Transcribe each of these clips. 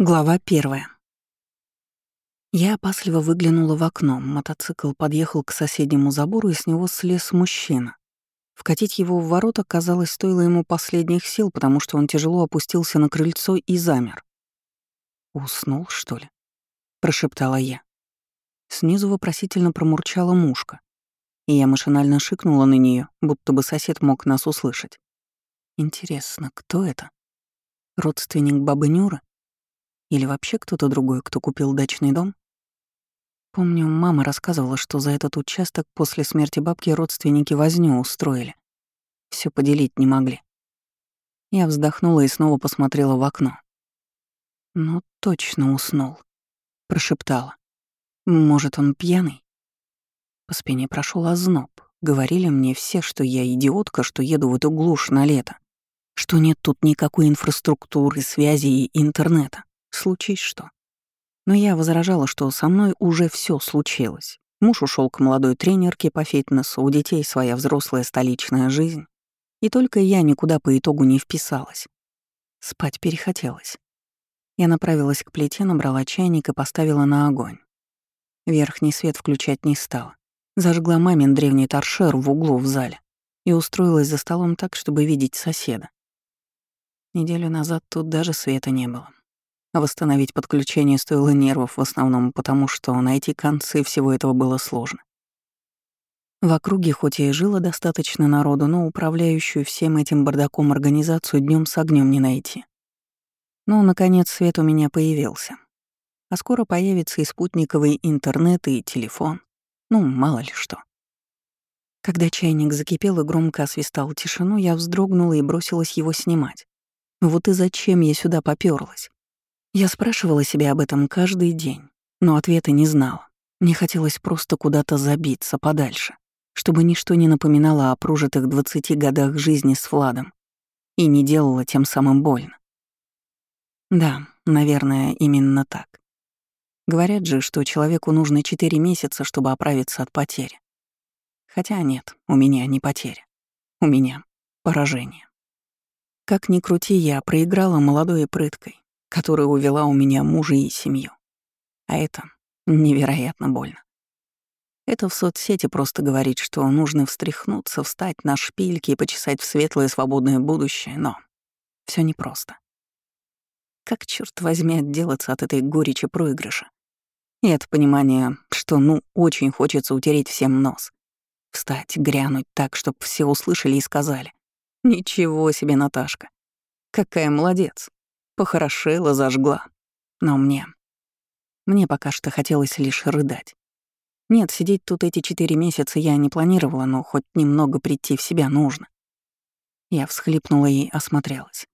Глава первая. Я опасливо выглянула в окно. Мотоцикл подъехал к соседнему забору, и с него слез мужчина. Вкатить его в ворота, казалось, стоило ему последних сил, потому что он тяжело опустился на крыльцо и замер. «Уснул, что ли?» — прошептала я. Снизу вопросительно промурчала мушка, и я машинально шикнула на нее, будто бы сосед мог нас услышать. Интересно, кто это? Родственник бабы Нюры? Или вообще кто-то другой, кто купил дачный дом? Помню, мама рассказывала, что за этот участок после смерти бабки родственники возню устроили. Все поделить не могли. Я вздохнула и снова посмотрела в окно. «Ну, точно уснул», — прошептала. «Может, он пьяный?» По спине прошел озноб. Говорили мне все, что я идиотка, что еду в эту глушь на лето, что нет тут никакой инфраструктуры, связи и интернета. Случись что. Но я возражала, что со мной уже все случилось. Муж ушел к молодой тренерке по фитнесу, у детей своя взрослая столичная жизнь. И только я никуда по итогу не вписалась. Спать перехотелось. Я направилась к плите, набрала чайник и поставила на огонь. Верхний свет включать не стала. Зажгла мамин древний торшер в углу в зале и устроилась за столом так, чтобы видеть соседа. Неделю назад тут даже света не было. Восстановить подключение стоило нервов в основном потому, что найти концы всего этого было сложно. В округе хоть и жило достаточно народу, но управляющую всем этим бардаком организацию днем с огнем не найти. Ну, наконец, свет у меня появился. А скоро появится и спутниковый интернет, и телефон. Ну, мало ли что. Когда чайник закипел и громко освистал тишину, я вздрогнула и бросилась его снимать. Вот и зачем я сюда попёрлась? Я спрашивала себя об этом каждый день, но ответа не знала. Мне хотелось просто куда-то забиться подальше, чтобы ничто не напоминало о прожитых двадцати годах жизни с Владом и не делало тем самым больно. Да, наверное, именно так. Говорят же, что человеку нужно четыре месяца, чтобы оправиться от потери. Хотя нет, у меня не потеря. У меня поражение. Как ни крути, я проиграла молодой и прыткой, которая увела у меня мужа и семью. А это невероятно больно. Это в соцсети просто говорит, что нужно встряхнуться, встать на шпильки и почесать в светлое свободное будущее, но все непросто. Как, черт возьми, отделаться от этой горечи проигрыша? И от понимания, что, ну, очень хочется утереть всем нос. Встать, грянуть так, чтобы все услышали и сказали. «Ничего себе, Наташка! Какая молодец! Похорошела, зажгла. Но мне... Мне пока что хотелось лишь рыдать. Нет, сидеть тут эти четыре месяца я не планировала, но хоть немного прийти в себя нужно. Я всхлипнула и осмотрелась.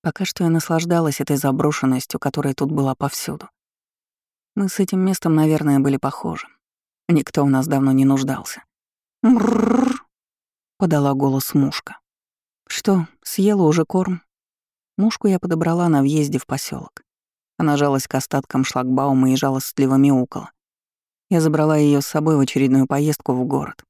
Пока что я наслаждалась этой заброшенностью, которая тут была повсюду. Мы с этим местом, наверное, были похожи. Никто у нас давно не нуждался. «Мрррр», — подала голос мушка. «Что, съела уже корм?» Мушку я подобрала на въезде в поселок. Она жалась к остаткам шлагбаума и жалостливо мяукала. Я забрала ее с собой в очередную поездку в город.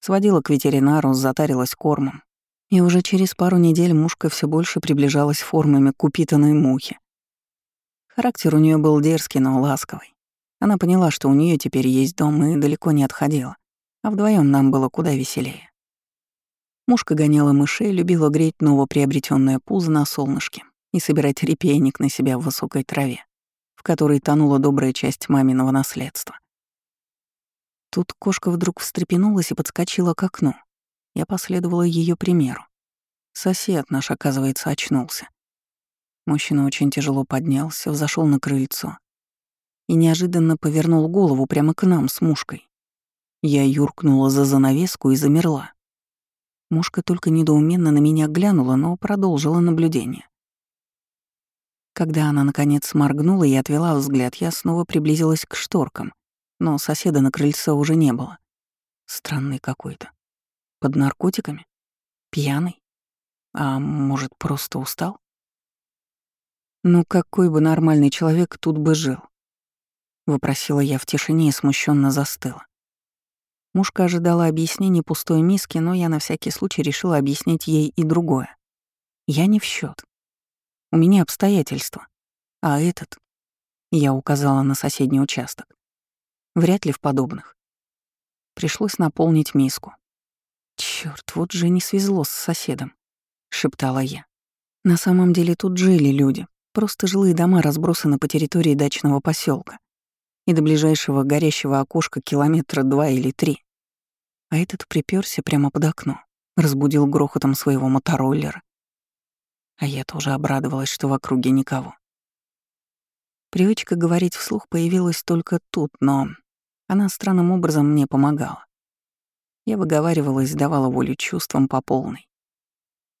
Сводила к ветеринару, затарилась кормом. И уже через пару недель мушка все больше приближалась формами к упитанной мухи. Характер у нее был дерзкий, но ласковый. Она поняла, что у нее теперь есть дом и далеко не отходила, а вдвоем нам было куда веселее. Мушка гоняла мышей, любила греть новоприобретенное пузо на солнышке и собирать репейник на себя в высокой траве, в которой тонула добрая часть маминого наследства. Тут кошка вдруг встрепенулась и подскочила к окну. Я последовала ее примеру. Сосед наш, оказывается, очнулся. Мужчина очень тяжело поднялся, взошел на крыльцо и неожиданно повернул голову прямо к нам с мушкой. Я юркнула за занавеску и замерла. Мушка только недоуменно на меня глянула, но продолжила наблюдение. Когда она, наконец, моргнула и отвела взгляд, я снова приблизилась к шторкам, но соседа на крыльце уже не было. Странный какой-то. Под наркотиками? Пьяный? А может, просто устал? Ну какой бы нормальный человек тут бы жил? Вопросила я в тишине и смущенно застыла. Мушка ожидала объяснений пустой миски, но я на всякий случай решила объяснить ей и другое. Я не в счет. У меня обстоятельства. А этот, я указала на соседний участок, вряд ли в подобных. Пришлось наполнить миску. Черт, вот же не свезло с соседом, шептала я. На самом деле тут жили люди, просто жилые дома разбросаны по территории дачного поселка и до ближайшего горящего окошка километра два или три. А этот приперся прямо под окно, разбудил грохотом своего мотороллера. А я тоже обрадовалась, что в округе никого. Привычка говорить вслух появилась только тут, но она странным образом мне помогала. Я выговаривалась, давала волю чувствам по полной.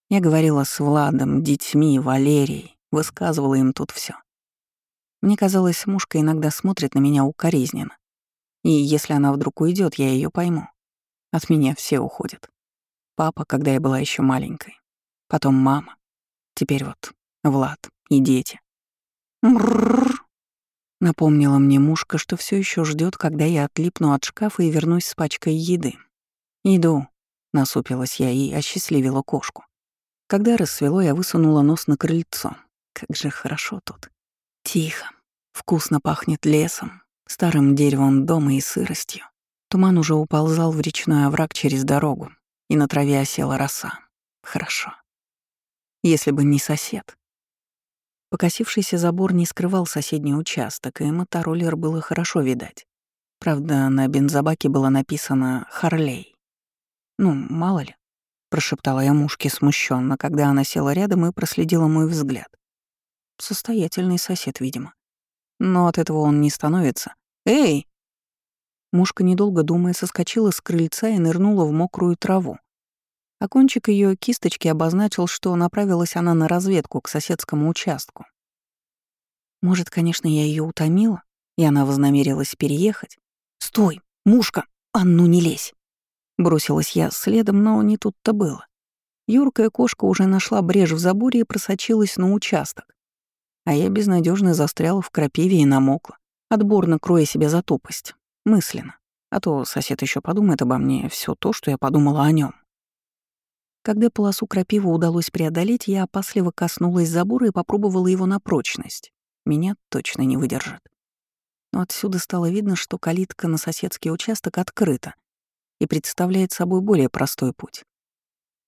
Я говорила с Владом, детьми, Валерией, высказывала им тут все. Мне казалось, мушка иногда смотрит на меня укоризненно. И если она вдруг уйдет, я ее пойму. От меня все уходят. Папа, когда я была еще маленькой. Потом мама. Теперь вот Влад и дети. Мрррр. Напомнила мне мушка, что все еще ждет, когда я отлипну от шкафа и вернусь с пачкой еды. «Иду», — насупилась я и осчастливила кошку. Когда рассвело, я высунула нос на крыльцо. Как же хорошо тут. Тихо. Вкусно пахнет лесом, старым деревом дома и сыростью. Туман уже уползал в речной овраг через дорогу, и на траве осела роса. Хорошо. Если бы не сосед. Покосившийся забор не скрывал соседний участок, и мотороллер было хорошо видать. Правда, на бензобаке было написано «Харлей». Ну, мало ли, прошептала я мушке смущенно, когда она села рядом и проследила мой взгляд. Состоятельный сосед, видимо. Но от этого он не становится. «Эй!» Мушка, недолго думая, соскочила с крыльца и нырнула в мокрую траву. А кончик ее кисточки обозначил, что направилась она на разведку к соседскому участку. Может, конечно, я ее утомила, и она вознамерилась переехать. «Стой! Мушка! А ну не лезь!» Бросилась я следом, но не тут-то было. Юркая кошка уже нашла брешь в заборе и просочилась на участок. А я безнадежно застряла в крапиве и намокла, отборно кроя себя за тупость. Мысленно. А то сосед еще подумает обо мне все то, что я подумала о нем. Когда полосу крапивы удалось преодолеть, я опасливо коснулась забора и попробовала его на прочность. Меня точно не выдержит. Но отсюда стало видно, что калитка на соседский участок открыта, и представляет собой более простой путь.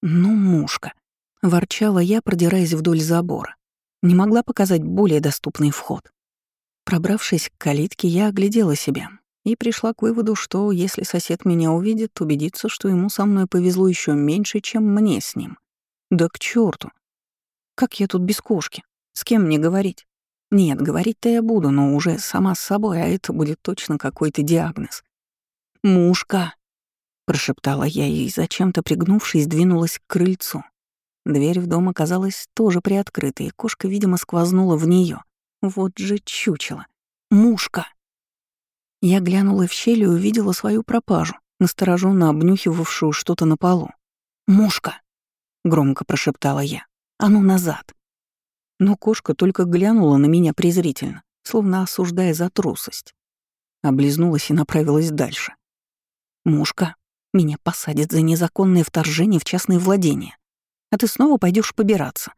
«Ну, мушка», — ворчала я, продираясь вдоль забора. Не могла показать более доступный вход. Пробравшись к калитке, я оглядела себя и пришла к выводу, что если сосед меня увидит, убедится, что ему со мной повезло еще меньше, чем мне с ним. Да к черту! Как я тут без кошки? С кем мне говорить? Нет, говорить-то я буду, но уже сама с собой, а это будет точно какой-то диагноз. «Мушка!» прошептала я и, зачем-то пригнувшись, двинулась к крыльцу. Дверь в дом оказалась тоже приоткрытой, и кошка, видимо, сквознула в нее. Вот же чучело. Мушка! Я глянула в щель и увидела свою пропажу, настороженно обнюхивавшую что-то на полу. «Мушка!» — громко прошептала я. «А ну назад!» Но кошка только глянула на меня презрительно, словно осуждая за трусость. Облизнулась и направилась дальше. «Мушка!» Меня посадят за незаконное вторжение в частное владение. А ты снова пойдешь побираться.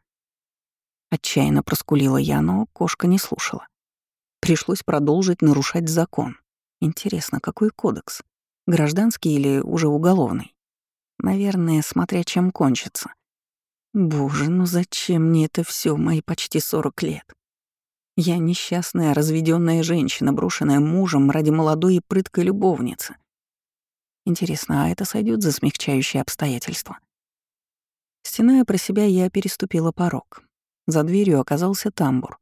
Отчаянно проскулила я, но кошка не слушала. Пришлось продолжить нарушать закон. Интересно, какой кодекс? Гражданский или уже уголовный? Наверное, смотря чем кончится. Боже, ну зачем мне это все мои почти 40 лет? Я несчастная, разведенная женщина, брошенная мужем ради молодой и прыткой любовницы — Интересно, а это сойдет за смягчающие обстоятельства? Стеная про себя, я переступила порог. За дверью оказался тамбур,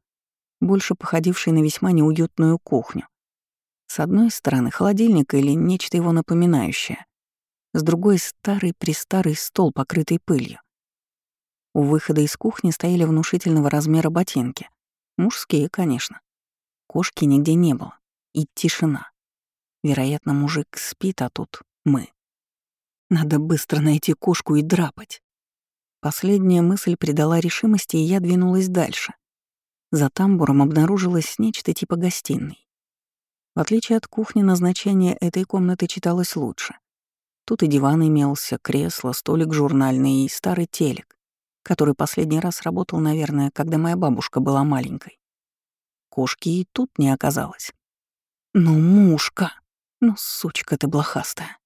больше походивший на весьма неуютную кухню. С одной стороны холодильник или нечто его напоминающее, с другой — старый-престарый стол, покрытый пылью. У выхода из кухни стояли внушительного размера ботинки. Мужские, конечно. Кошки нигде не было. И тишина. Вероятно, мужик спит, а тут мы. Надо быстро найти кошку и драпать. Последняя мысль придала решимости, и я двинулась дальше. За тамбуром обнаружилось нечто типа гостиной. В отличие от кухни, назначение этой комнаты читалось лучше. Тут и диван имелся, кресло, столик журнальный и старый телек, который последний раз работал, наверное, когда моя бабушка была маленькой. кошки и тут не оказалось. «Ну, мушка! Ну, сучка ты блохастая!»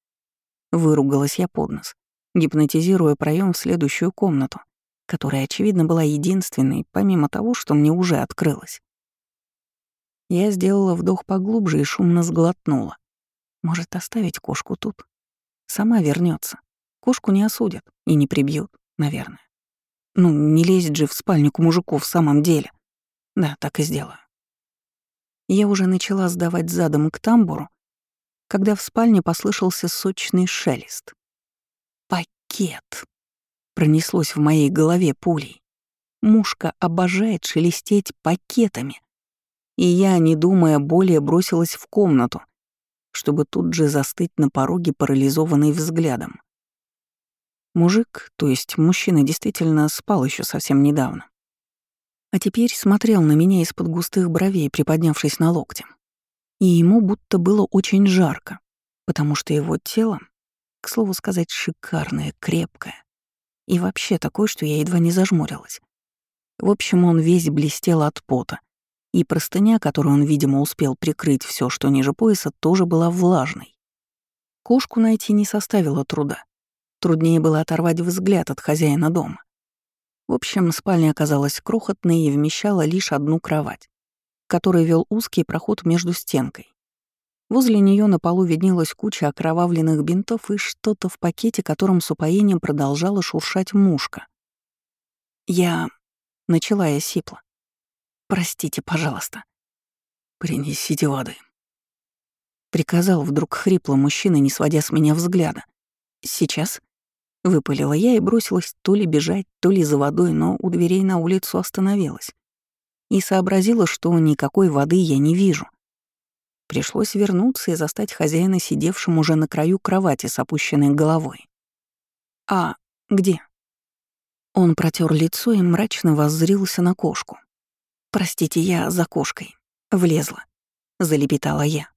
Выругалась я под нос, гипнотизируя проем в следующую комнату, которая, очевидно, была единственной, помимо того, что мне уже открылось. Я сделала вдох поглубже и шумно сглотнула. Может, оставить кошку тут? Сама вернется. Кошку не осудят и не прибьют, наверное. Ну, не лезет же в спальню к мужику в самом деле. Да, так и сделаю. Я уже начала сдавать задом к тамбуру, когда в спальне послышался сочный шелест. «Пакет!» — пронеслось в моей голове пулей. Мушка обожает шелестеть пакетами. И я, не думая более, бросилась в комнату, чтобы тут же застыть на пороге, парализованный взглядом. Мужик, то есть мужчина, действительно спал еще совсем недавно. А теперь смотрел на меня из-под густых бровей, приподнявшись на локте. И ему будто было очень жарко, потому что его тело, к слову сказать, шикарное, крепкое. И вообще такое, что я едва не зажмурилась. В общем, он весь блестел от пота, и простыня, которую он, видимо, успел прикрыть все, что ниже пояса, тоже была влажной. Кошку найти не составило труда. Труднее было оторвать взгляд от хозяина дома. В общем, спальня оказалась крохотной и вмещала лишь одну кровать, которой вел узкий проход между стенкой. Возле нее на полу виднелась куча окровавленных бинтов и что-то в пакете, которым с упоением продолжала шуршать мушка. Я... Начала я сипло. «Простите, пожалуйста». «Принесите воды». Приказал вдруг хрипло мужчина, не сводя с меня взгляда. «Сейчас?» Выпалила я и бросилась то ли бежать, то ли за водой, но у дверей на улицу остановилась. И сообразила, что никакой воды я не вижу. Пришлось вернуться и застать хозяина, сидевшим уже на краю кровати с опущенной головой. «А, где?» Он протер лицо и мрачно воззрился на кошку. «Простите, я за кошкой. Влезла», — залепетала я.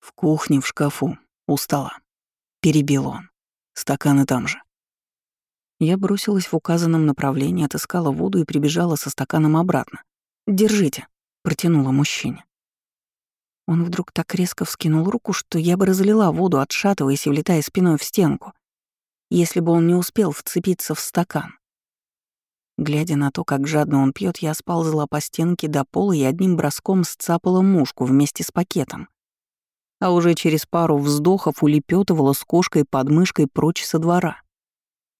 «В кухне, в шкафу, у стола», — перебил он. Стаканы там же. Я бросилась в указанном направлении, отыскала воду и прибежала со стаканом обратно. «Держите», — протянула мужчине. Он вдруг так резко вскинул руку, что я бы разлила воду, отшатываясь и влетая спиной в стенку, если бы он не успел вцепиться в стакан. Глядя на то, как жадно он пьет, я сползла по стенке до пола и одним броском сцапала мушку вместе с пакетом а уже через пару вздохов улепетывала с кошкой под мышкой прочь со двора.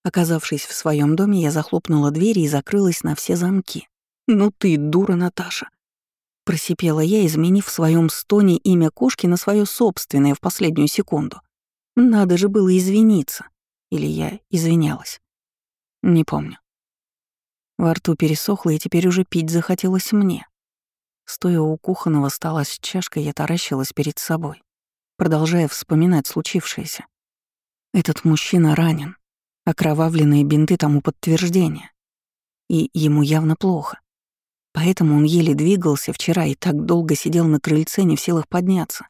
Оказавшись в своем доме, я захлопнула двери и закрылась на все замки. «Ну ты, дура, Наташа!» Просипела я, изменив в своем стоне имя кошки на свое собственное в последнюю секунду. Надо же было извиниться. Или я извинялась. Не помню. Во рту пересохло, и теперь уже пить захотелось мне. Стоя у кухонного стола с чашкой, я таращилась перед собой продолжая вспоминать случившееся. Этот мужчина ранен, окровавленные бинты тому подтверждение. И ему явно плохо. Поэтому он еле двигался вчера и так долго сидел на крыльце, не в силах подняться.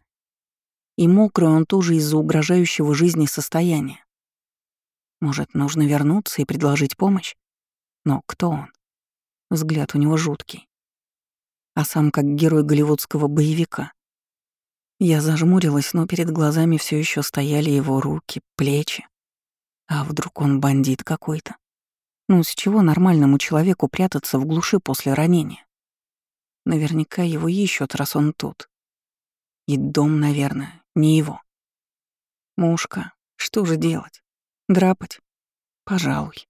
И мокрый он тоже из-за угрожающего жизни состояния. Может, нужно вернуться и предложить помощь? Но кто он? Взгляд у него жуткий. А сам как герой голливудского боевика. Я зажмурилась, но перед глазами все еще стояли его руки, плечи. А вдруг он бандит какой-то? Ну, с чего нормальному человеку прятаться в глуши после ранения? Наверняка его ищут, раз он тут. И дом, наверное, не его. Мушка, что же делать? Драпать? Пожалуй.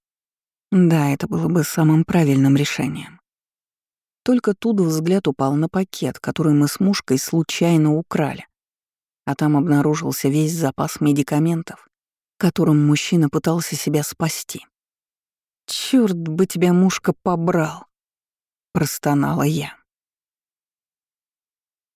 Да, это было бы самым правильным решением. Только тут взгляд упал на пакет, который мы с мушкой случайно украли. А там обнаружился весь запас медикаментов, которым мужчина пытался себя спасти. «Чёрт бы тебя, мушка, побрал!» — простонала я.